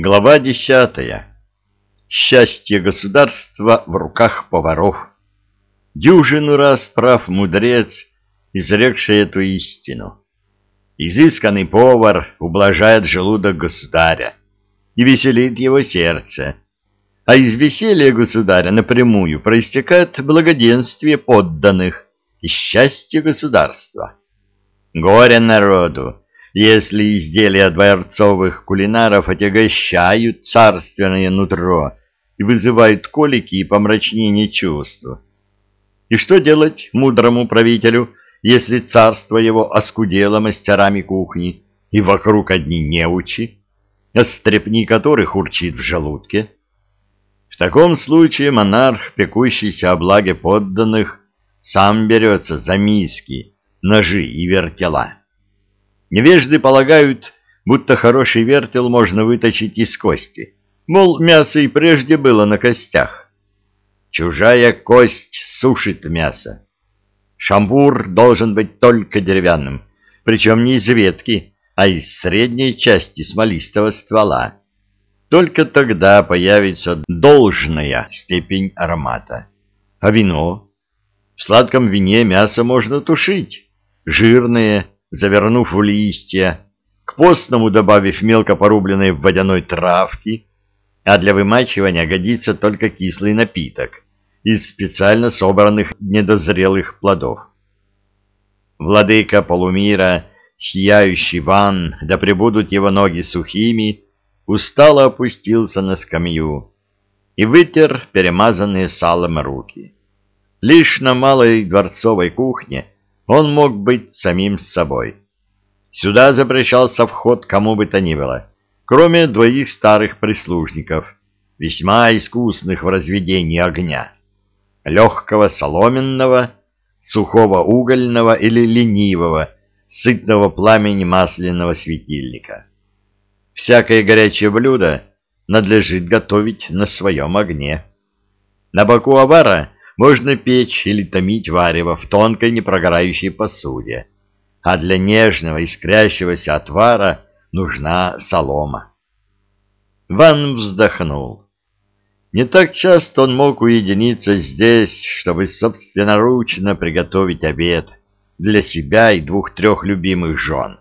Глава десятая. Счастье государства в руках поваров. Дюжину раз прав мудрец, изрекший эту истину. Изысканный повар ублажает желудок государя и веселит его сердце, а из веселья государя напрямую проистекает благоденствие подданных и счастье государства. Горе народу! Если изделия дворцовых кулинаров отягощают царственное нутро и вызывают колики и помрачнение чувств. И что делать мудрому правителю, если царство его оскудело мастерами кухни, и вокруг одни неучи, острепни которых урчит в желудке? В таком случае монарх, пекущийся о благе подданных, сам берется за миски, ножи и вертела. Невежды полагают, будто хороший вертел можно вытащить из кости. Мол, мясо и прежде было на костях. Чужая кость сушит мясо. Шамбур должен быть только деревянным, причем не из ветки, а из средней части смолистого ствола. Только тогда появится должная степень аромата. А вино? В сладком вине мясо можно тушить. Жирное, завернув в листья, к постному добавив мелко порубленной водяной травки, а для вымачивания годится только кислый напиток из специально собранных недозрелых плодов. Владыка полумира, сияющий ван, да пребудут его ноги сухими, устало опустился на скамью и вытер перемазанные салом руки. Лишь на малой дворцовой кухне он мог быть самим собой. Сюда запрещался вход кому бы то ни было, кроме двоих старых прислужников, весьма искусных в разведении огня, легкого соломенного, сухого угольного или ленивого, сытного пламени масляного светильника. Всякое горячее блюдо надлежит готовить на своем огне. На боку авара можно печь или томить варево в тонкой непрогорающей посуде, а для нежного искрящегося отвара нужна солома. Ван вздохнул. Не так часто он мог уединиться здесь, чтобы собственноручно приготовить обед для себя и двух-трех любимых жен.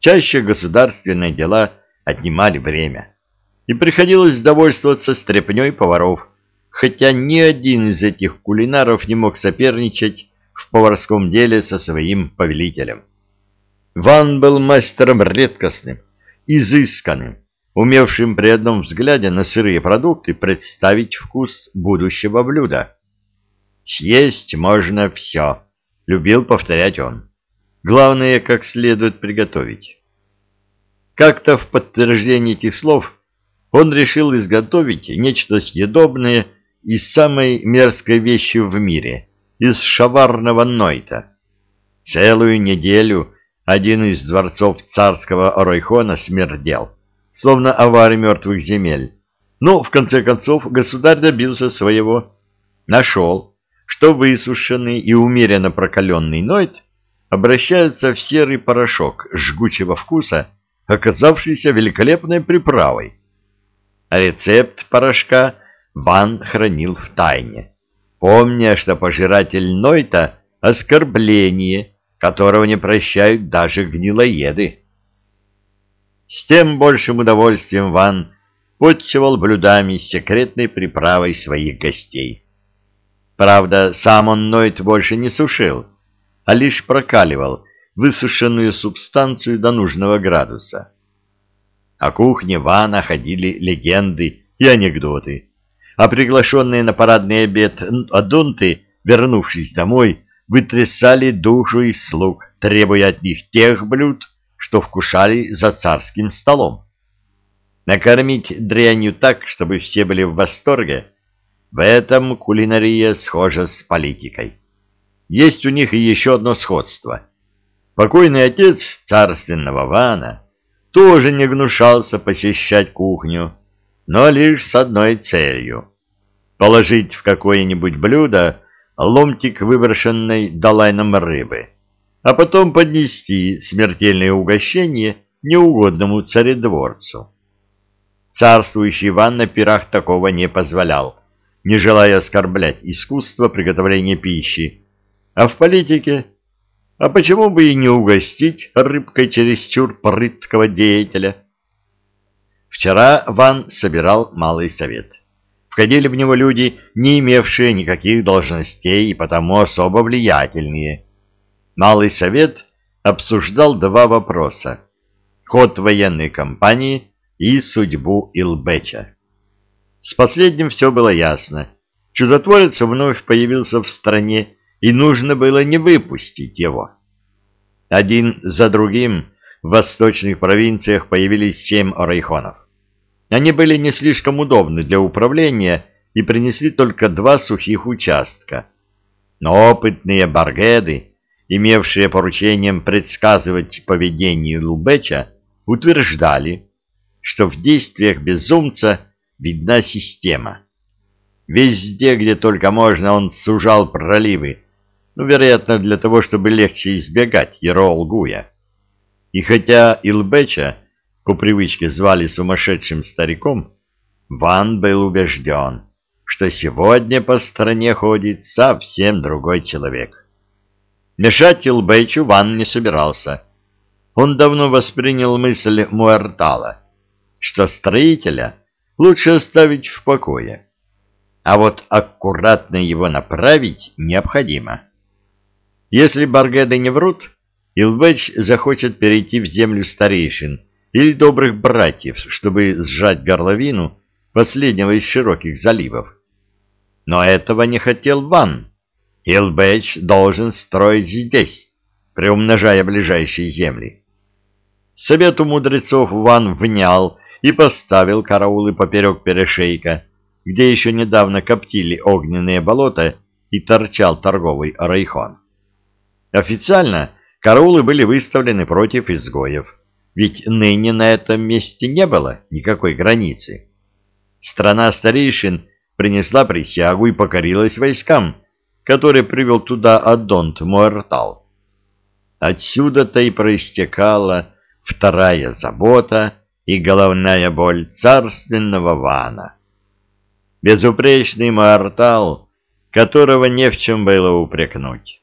Чаще государственные дела отнимали время, и приходилось довольствоваться стряпней поваров – хотя ни один из этих кулинаров не мог соперничать в поварском деле со своим повелителем. Ван был мастером редкостным, изысканным, умевшим при одном взгляде на сырые продукты представить вкус будущего блюда. «Съесть можно все», — любил повторять он. «Главное, как следует приготовить». Как-то в подтверждение этих слов он решил изготовить нечто съедобное из самой мерзкой вещи в мире, из шаварного Нойта. Целую неделю один из дворцов царского Оройхона смердел, словно авары мертвых земель. Но, в конце концов, государь добился своего. Нашел, что высушенный и умеренно прокаленный Нойт обращается в серый порошок жгучего вкуса, оказавшийся великолепной приправой. А рецепт порошка Ван хранил в тайне, помня, что пожиратель Нойта — оскорбление, которого не прощают даже гнилоеды. С тем большим удовольствием Ван подчевал блюдами с секретной приправой своих гостей. Правда, сам он Нойт больше не сушил, а лишь прокаливал высушенную субстанцию до нужного градуса. О кухне Вана ходили легенды и анекдоты, а приглашенные на парадный обед адунты, вернувшись домой, вытрясали душу из слуг, требуя от них тех блюд, что вкушали за царским столом. Накормить дрянью так, чтобы все были в восторге, в этом кулинария схожа с политикой. Есть у них и еще одно сходство. Покойный отец царственного Вана тоже не гнушался посещать кухню, но лишь с одной целью — положить в какое-нибудь блюдо ломтик выброшенной долайном рыбы, а потом поднести смертельное угощение неугодному царедворцу. царствующий Иван на пирах такого не позволял, не желая оскорблять искусство приготовления пищи. А в политике? А почему бы и не угостить рыбкой чересчур прыткого деятеля? Вчера Ван собирал малый совет. Входили в него люди, не имевшие никаких должностей и потому особо влиятельные. Малый совет обсуждал два вопроса – ход военной кампании и судьбу Илбеча. С последним все было ясно. Чудотворец вновь появился в стране, и нужно было не выпустить его. Один за другим в восточных провинциях появились семь орайхонов. Они были не слишком удобны для управления и принесли только два сухих участка. Но опытные баргеды, имевшие поручением предсказывать поведение Лубеча, утверждали, что в действиях безумца видна система. Везде, где только можно, он сужал проливы, ну, вероятно, для того, чтобы легче избегать Ерол-Гуя. И хотя Илбеча по привычке звали сумасшедшим стариком, Ван был убежден, что сегодня по стране ходит совсем другой человек. Мешать Илбечу Ван не собирался. Он давно воспринял мысль Муэртала, что строителя лучше оставить в покое, а вот аккуратно его направить необходимо. Если Баргеды не врут, Илбеч захочет перейти в землю старейшин или добрых братьев, чтобы сжать горловину последнего из широких заливов. Но этого не хотел Ван. Илбэч должен строить здесь, приумножая ближайшие земли. Совету мудрецов Ван внял и поставил караулы поперек перешейка, где еще недавно коптили огненные болота и торчал торговый райхон. Официально караулы были выставлены против изгоев ведь ныне на этом месте не было никакой границы. Страна старейшин принесла присягу и покорилась войскам, которые привел туда Адонт Муэртал. Отсюда-то и проистекала вторая забота и головная боль царственного Вана. Безупречный Муэртал, которого не в чем было упрекнуть.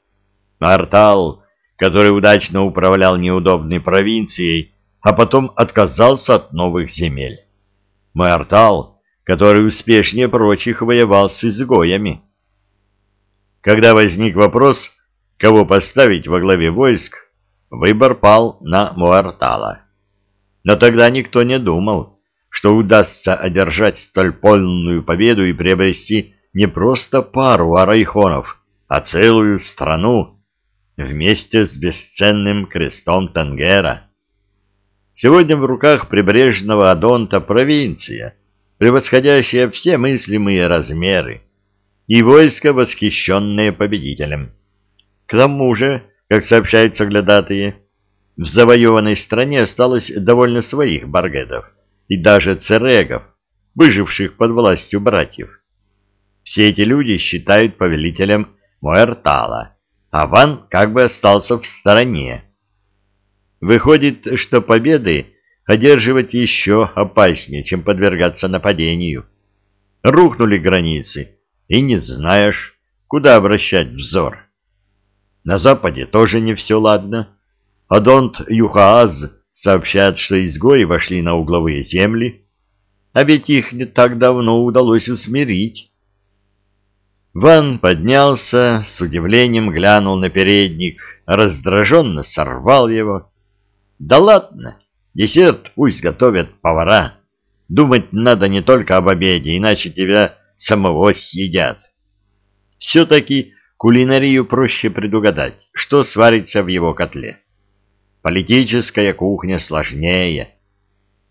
Муэртал, который удачно управлял неудобной провинцией, а потом отказался от новых земель. Мартал, который успешнее прочих воевал с изгоями. Когда возник вопрос, кого поставить во главе войск, выбор пал на Муартала. Но тогда никто не думал, что удастся одержать столь полную победу и приобрести не просто пару арайхонов, а целую страну вместе с бесценным крестом Тангера. Сегодня в руках прибрежного Адонта провинция, превосходящая все мыслимые размеры, и войско, восхищенное победителем. К тому же, как сообщают соглядатые, в завоеванной стране осталось довольно своих баргетов и даже церегов, выживших под властью братьев. Все эти люди считают повелителем Муэртала, а Ван как бы остался в стороне Выходит, что победы одерживать еще опаснее, чем подвергаться нападению. Рухнули границы, и не знаешь, куда обращать взор. На западе тоже не все ладно. Адонт Юхааз сообщает, что изгои вошли на угловые земли, а ведь их не так давно удалось усмирить. Ван поднялся, с удивлением глянул на передник, раздраженно сорвал его да ладно, десерт пусть готовят повара. Думать надо не только об обеде, иначе тебя самого съедят. Все-таки кулинарию проще предугадать, что сварится в его котле. Политическая кухня сложнее.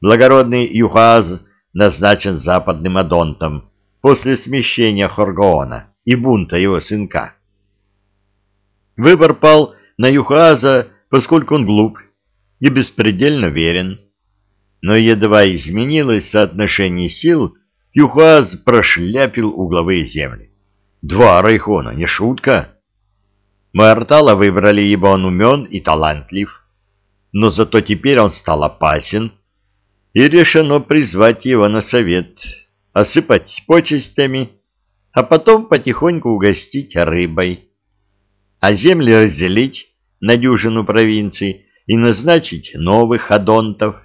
Благородный Юхаз назначен западным адонтом после смещения Хоргоона и бунта его сынка. Выбор пал на Юхаза, поскольку он глуп и беспредельно верен. Но едва изменилось соотношение сил, Юхаз прошляпил угловые земли. Два райхона, не шутка. Мартала выбрали, ибо он умен и талантлив. Но зато теперь он стал опасен. и решено призвать его на совет, осыпать почестями, а потом потихоньку угостить рыбой, а земли разделить на дюжину провинций и назначить новых адонтов,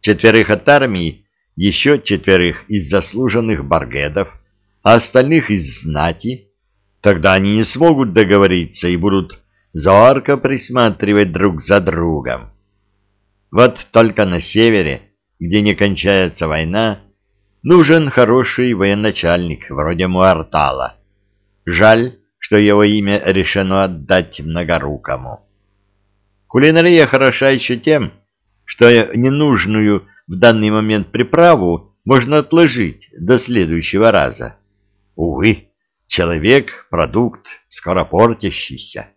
четверых от армии, еще четверых из заслуженных баргедов, а остальных из знати, тогда они не смогут договориться и будут зорко присматривать друг за другом. Вот только на севере, где не кончается война, нужен хороший военачальник, вроде Муартала. Жаль, что его имя решено отдать многорукому. Кулинария хороша еще тем, что ненужную в данный момент приправу можно отложить до следующего раза. Увы, человек — продукт скоропортящийся.